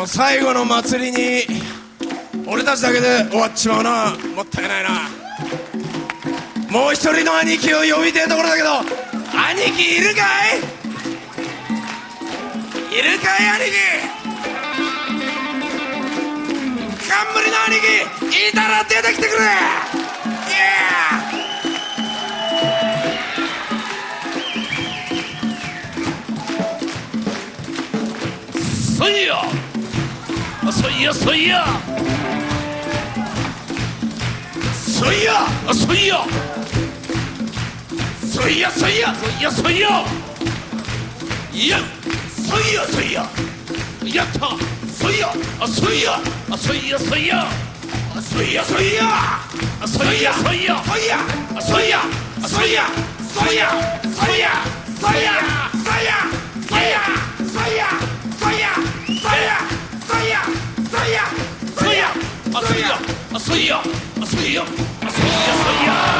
の最後の祭りに俺たちだけで終わっちまうな。もったいないな。もう一人の兄貴を呼びてえところだけど兄貴いるかい？いるかい兄貴？冠の兄貴いたら出てきてくれ。イエそいや谁呀谁呀？谁呀啊呀？谁呀谁呀谁呀谁呀？呀，谁呀谁呀？呀他谁呀啊谁呀啊谁呀谁呀？谁呀谁呀？啊谁呀谁呀谁呀？啊谁呀谁呀谁呀谁呀谁呀谁呀？اصيح اصيح اصيح اصيح اصيح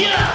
Yeah!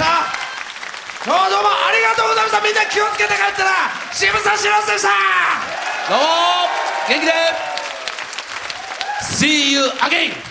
どうもありがとうございました。みんな気をつけて帰ったら。渋沢知らせでした。どうも元気で。See you again!